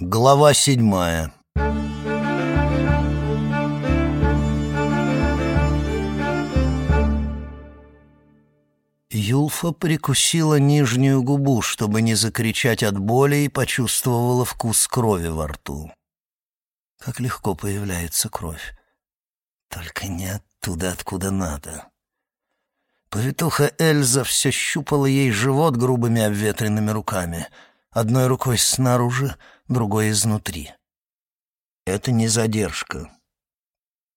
Глава седьмая Юлфа прикусила нижнюю губу, чтобы не закричать от боли, и почувствовала вкус крови во рту. Как легко появляется кровь. Только не оттуда, откуда надо. Повитуха Эльза все щупала ей живот грубыми обветренными руками, одной рукой снаружи, другой изнутри. Это не задержка.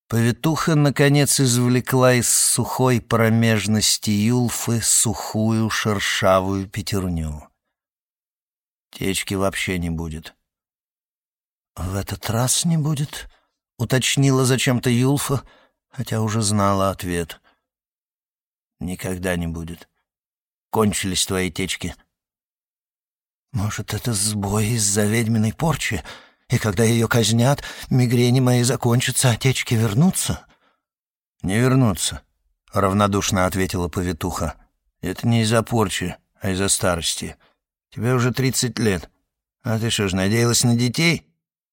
Повитуха, наконец, извлекла из сухой промежности Юлфы сухую шершавую пятерню. Течки вообще не будет. «В этот раз не будет», — уточнила зачем-то Юлфа, хотя уже знала ответ. «Никогда не будет. Кончились твои течки». «Может, это сбой из-за ведьминой порчи?» И когда ее казнят, мигрени мои закончатся, а течки вернутся?» «Не вернутся», — равнодушно ответила повитуха. «Это не из-за порчи, а из-за старости. Тебе уже тридцать лет. А ты что ж, надеялась на детей?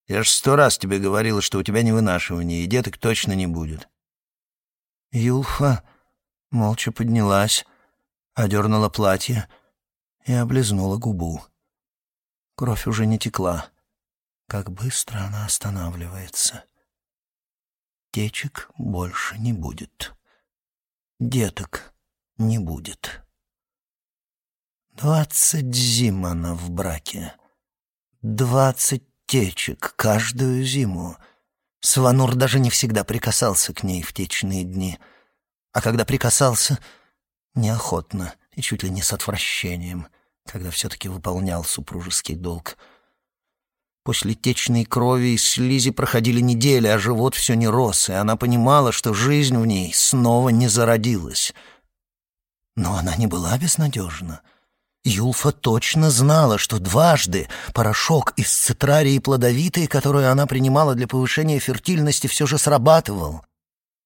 Я ж сто раз тебе говорила, что у тебя не вынашивание, и деток точно не будет». Юлфа молча поднялась, одернула платье и облизнула губу. Кровь уже не текла. Как быстро она останавливается. Течек больше не будет. Деток не будет. Двадцать зим она в браке. Двадцать течек каждую зиму. Сванур даже не всегда прикасался к ней в течные дни. А когда прикасался, неохотно и чуть ли не с отвращением, когда все-таки выполнял супружеский долг — После течной крови и слизи проходили недели, а живот все не рос, и она понимала, что жизнь в ней снова не зародилась. Но она не была безнадежна. Юлфа точно знала, что дважды порошок из цитрарии плодовитой, которую она принимала для повышения фертильности, все же срабатывал.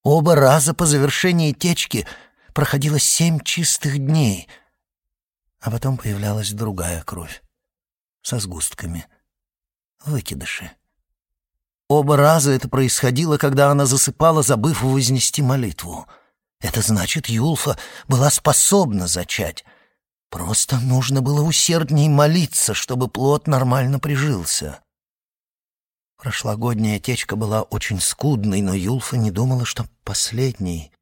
Оба раза по завершении течки проходило семь чистых дней, а потом появлялась другая кровь со сгустками — выкидыши. Оба раза это происходило, когда она засыпала, забыв вознести молитву. Это значит, Юлфа была способна зачать. Просто нужно было усердней молиться, чтобы плод нормально прижился. Прошлогодняя течка была очень скудной, но Юлфа не думала, что последней.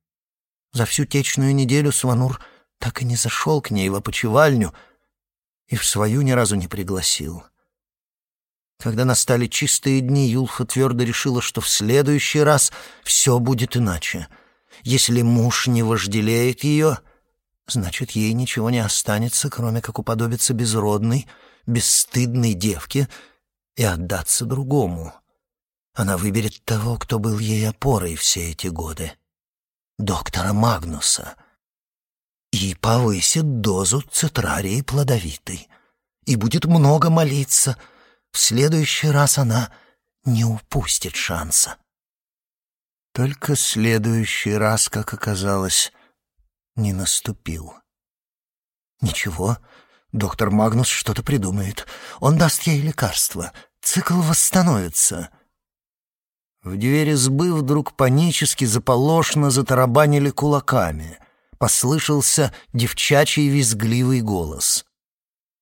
За всю течную неделю Сванур так и не зашел к ней в опочивальню и в свою ни разу не пригласил. — когда настали чистые дни, Юлха твердо решила, что в следующий раз все будет иначе. Если муж не вожделеет ее, значит, ей ничего не останется, кроме как уподобиться безродной, бесстыдной девке и отдаться другому. Она выберет того, кто был ей опорой все эти годы. Доктора Магнуса. И повысит дозу цитрарии плодовитой. И будет много молиться — в следующий раз она не упустит шанса. Только следующий раз, как оказалось, не наступил. Ничего, доктор Магнус что-то придумает. Он даст ей лекарство. Цикл восстановится. В двери сбы вдруг панически заполошно затарабанили кулаками. Послышался девчачий визгливый голос.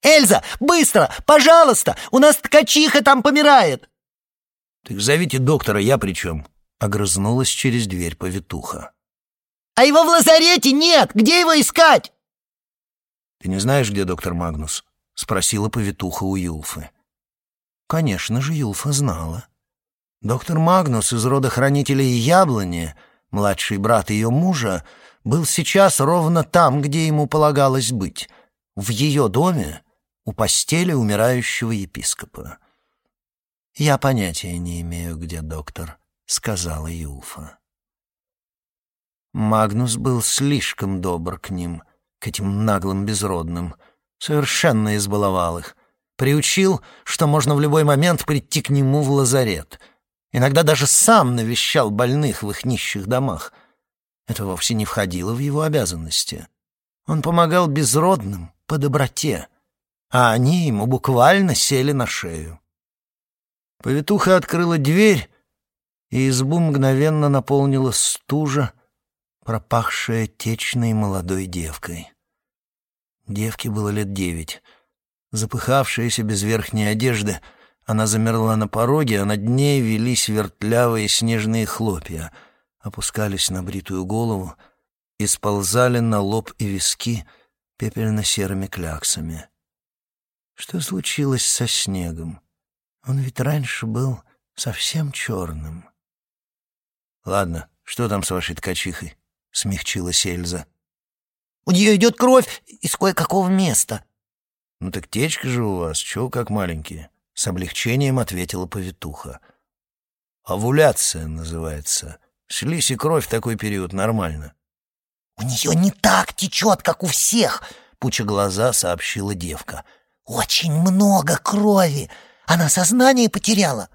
Эльза, быстро, пожалуйста! У нас ткачиха там помирает!» «Так зовите доктора, я при чем?» — огрызнулась через дверь повитуха. «А его в лазарете нет! Где его искать?» «Ты не знаешь, где доктор Магнус?» — спросила повитуха у Юлфы. Конечно же, Юлфа знала. Доктор Магнус из рода хранителей Яблони, младший брат ее мужа, был сейчас ровно там, где ему полагалось быть, в ее доме у постели умирающего епископа. «Я понятия не имею, где доктор», — сказала Юлфа. Магнус был слишком добр к ним, к этим наглым безродным, совершенно избаловал их, приучил, что можно в любой момент прийти к нему в лазарет. Иногда даже сам навещал больных в их нищих домах. Это вовсе не входило в его обязанности. Он помогал безродным по доброте — а они ему буквально сели на шею. Повитуха открыла дверь, и избу мгновенно наполнила стужа, пропахшая течной молодой девкой. Девке было лет девять. Запыхавшаяся без верхней одежды, она замерла на пороге, а над ней велись вертлявые снежные хлопья, опускались на бритую голову и сползали на лоб и виски пепельно-серыми кляксами. Что случилось со снегом? Он ведь раньше был совсем черным. «Ладно, что там с вашей ткачихой?» — смягчилась Эльза. «У нее идет кровь из кое-какого места». «Ну так течка же у вас, чего как маленькие?» — с облегчением ответила повитуха. «Овуляция называется. Слизь и кровь в такой период нормально». «У нее не так течет, как у всех», — пуча глаза сообщила девка. «Очень много крови. Она сознание потеряла».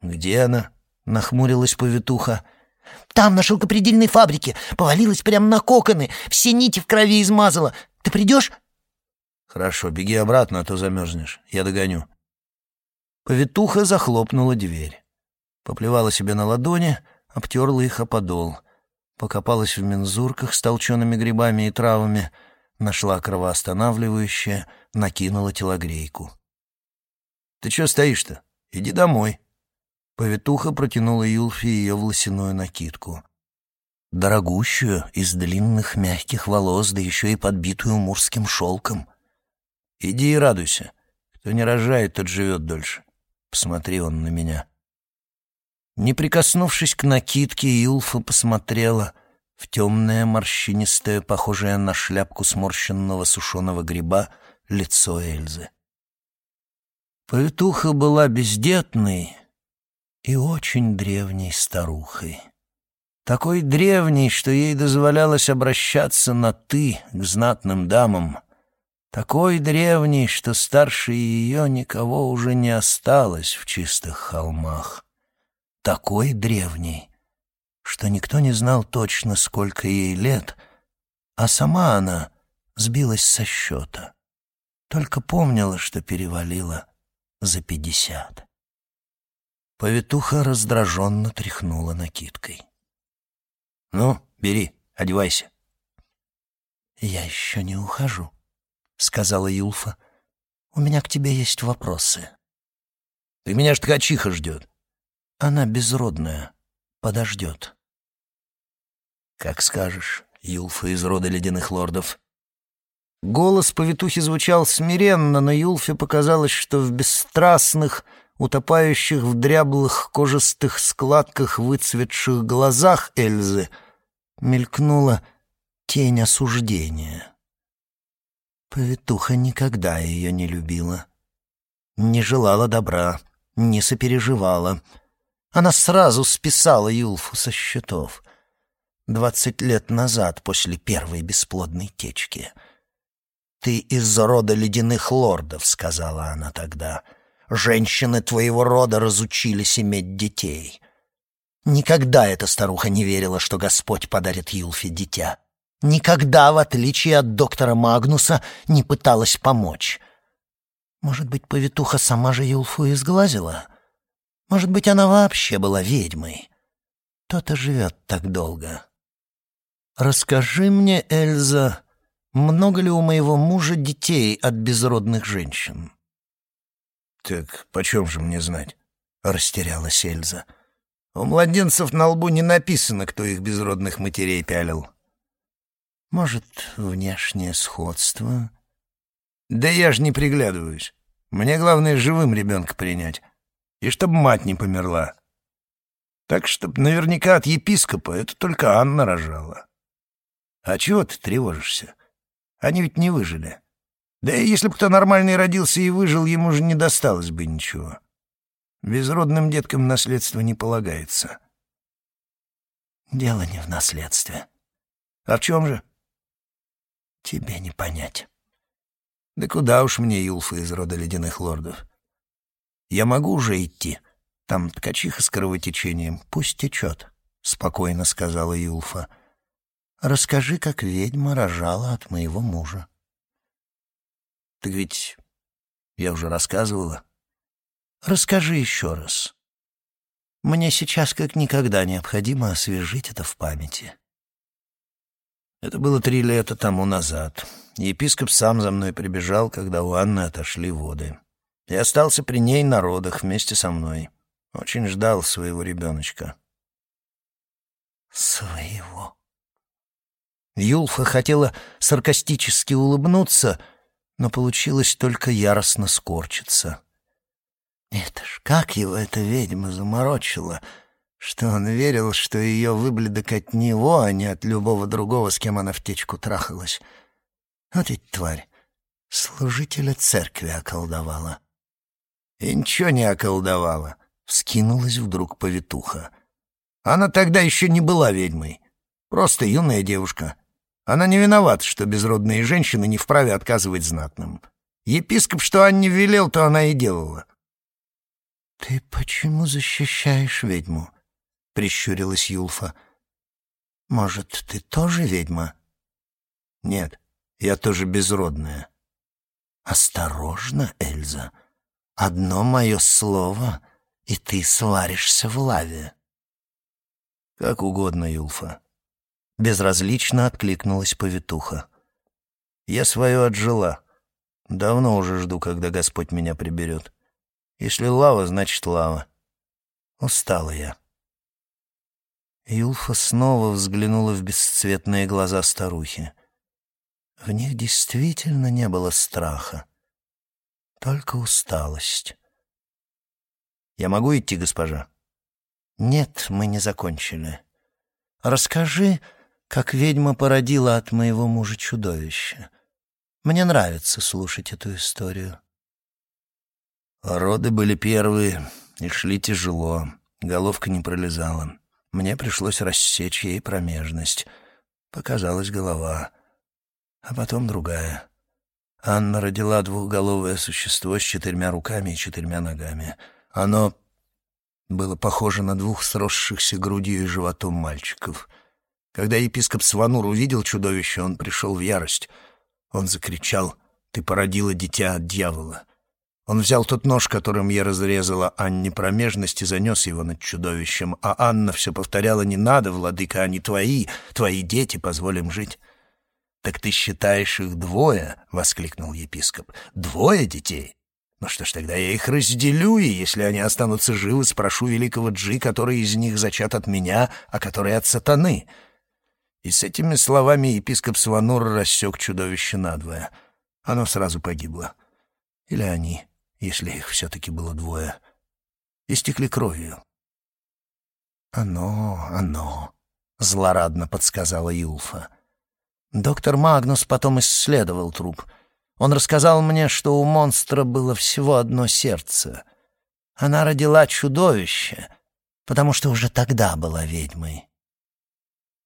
«Где она?» — нахмурилась повитуха. «Там, на шелкопредельной фабрике. Повалилась прямо на коконы. Все нити в крови измазала. Ты придешь?» «Хорошо, беги обратно, а то замерзнешь. Я догоню». Повитуха захлопнула дверь. Поплевала себе на ладони, обтерла их о подол. Покопалась в мензурках с толчеными грибами и травами, нашла кровоостанавливающее, накинула телогрейку. «Ты чё стоишь-то? Иди домой». Повитуха протянула Юлфи ее волосяную накидку. Дорогущую, из длинных мягких волос, да еще и подбитую мурским шелком. «Иди и радуйся. Кто не рожает, тот живет дольше. Посмотри он на меня». Не прикоснувшись к накидке, Юлфа посмотрела в темное, морщинистое, похожее на шляпку сморщенного сушеного гриба, лицо Эльзы. Повитуха была бездетной и очень древней старухой. Такой древней, что ей дозволялось обращаться на «ты» к знатным дамам. Такой древней, что старше ее никого уже не осталось в чистых холмах. Такой древней, что никто не знал точно, сколько ей лет, а сама она сбилась со счета. Только помнила, что перевалила за пятьдесят. Повитуха раздраженно тряхнула накидкой. «Ну, бери, одевайся». «Я еще не ухожу», — сказала Юлфа. «У меня к тебе есть вопросы». «Ты меня ж ткачиха ждет». «Она безродная. Подождет». «Как скажешь, Юлфа из рода ледяных лордов». Голос повитухи звучал смиренно, но Юлфе показалось, что в бесстрастных, утопающих в дряблых кожистых складках выцветших глазах Эльзы мелькнула тень осуждения. Повитуха никогда ее не любила, не желала добра, не сопереживала. Она сразу списала Юлфу со счетов. Двадцать лет назад, после первой бесплодной течки — «Ты из рода ледяных лордов», — сказала она тогда. «Женщины твоего рода разучились иметь детей». Никогда эта старуха не верила, что Господь подарит Юлфе дитя. Никогда, в отличие от доктора Магнуса, не пыталась помочь. Может быть, повитуха сама же Юлфу изглазила? Может быть, она вообще была ведьмой? Кто-то живет так долго. «Расскажи мне, Эльза, много ли у моего мужа детей от безродных женщин?» «Так почем же мне знать?» — растерялась Эльза. «У младенцев на лбу не написано, кто их безродных матерей пялил». «Может, внешнее сходство?» «Да я ж не приглядываюсь. Мне главное живым ребенка принять. И чтоб мать не померла. Так, чтоб наверняка от епископа это только Анна рожала. А чего ты тревожишься?» Они ведь не выжили. Да и если бы кто нормальный родился и выжил, ему же не досталось бы ничего. Безродным деткам наследство не полагается. Дело не в наследстве. А в чем же? Тебе не понять. Да куда уж мне, Юлфа из рода ледяных лордов? Я могу уже идти? Там ткачиха с кровотечением. Пусть течет, — спокойно сказала Юлфа. — Расскажи, как ведьма рожала от моего мужа. Так ведь я уже рассказывала. расскажи еще раз. Мне сейчас как никогда необходимо освежить это в памяти». Это было три лета тому назад. Епископ сам за мной прибежал, когда у Анны отошли воды. И остался при ней на родах вместе со мной. Очень ждал своего ребеночка. «Своего?» Юлфа хотела саркастически улыбнуться, но получилось только яростно скорчиться. Это ж как его эта ведьма заморочила!» что он верил, что ее выбледок от него, а не от любого другого, с кем она в течку трахалась. Вот ведь тварь, служителя церкви околдовала. И ничего не околдовала, вскинулась вдруг повитуха. Она тогда еще не была ведьмой, просто юная девушка. Она не виновата, что безродные женщины не вправе отказывать знатным. Епископ, что Анне велел, то она и делала. «Ты почему защищаешь ведьму?» — прищурилась Юлфа. «Может, ты тоже ведьма?» «Нет, я тоже безродная». «Осторожно, Эльза. Одно мое слово, и ты сваришься в лаве». «Как угодно, Юлфа». Безразлично откликнулась повитуха. «Я свое отжила. Давно уже жду, когда Господь меня приберет. Если лава, значит лава. Устала я». Юлфа снова взглянула в бесцветные глаза старухи. В них действительно не было страха, только усталость. «Я могу идти, госпожа?» «Нет, мы не закончили. Расскажи, как ведьма породила от моего мужа чудовище. Мне нравится слушать эту историю». Роды были первые и шли тяжело, головка не пролезала. Мне пришлось рассечь ей промежность. Показалась голова. А потом другая. Анна родила двухголовое существо с четырьмя руками и четырьмя ногами. Оно было похоже на двух сросшихся грудью и животом мальчиков. Когда епископ Сванур увидел чудовище, он пришел в ярость. Он закричал «Ты породила дитя от дьявола!» Он взял тот нож, которым я разрезала Анне промежность, и занес его над чудовищем, а Анна все повторяла «Не надо, владыка, они твои, твои дети, позволим жить». «Так ты считаешь их двое?» — воскликнул епископ. «Двое детей? Ну что ж, тогда я их разделю, и если они останутся живы, спрошу великого Джи, который из них зачат от меня, а который от сатаны». И с этими словами епископ Сванур рассек чудовище надвое. Оно сразу погибло. Или они если их все-таки было двое, истекли кровью. «Оно, оно», — злорадно подсказала Юлфа. Доктор Магнус потом исследовал труп. Он рассказал мне, что у монстра было всего одно сердце. Она родила чудовище, потому что уже тогда была ведьмой.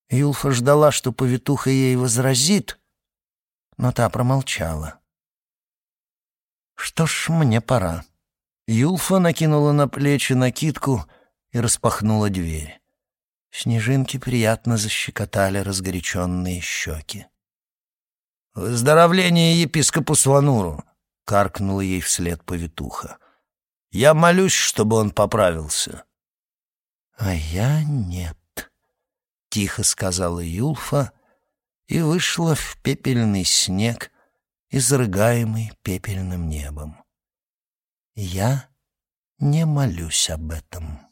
Юлфа ждала, что повитуха ей возразит, но та промолчала. Что ж, мне пора. Юлфа накинула на плечи накидку и распахнула дверь. Снежинки приятно защекотали разгоряченные щеки. «Выздоровление епископу Свануру!» — каркнула ей вслед повитуха. «Я молюсь, чтобы он поправился». «А я нет», — тихо сказала Юлфа и вышла в пепельный снег, изрыгаемый пепельным небом. Я не молюсь об этом.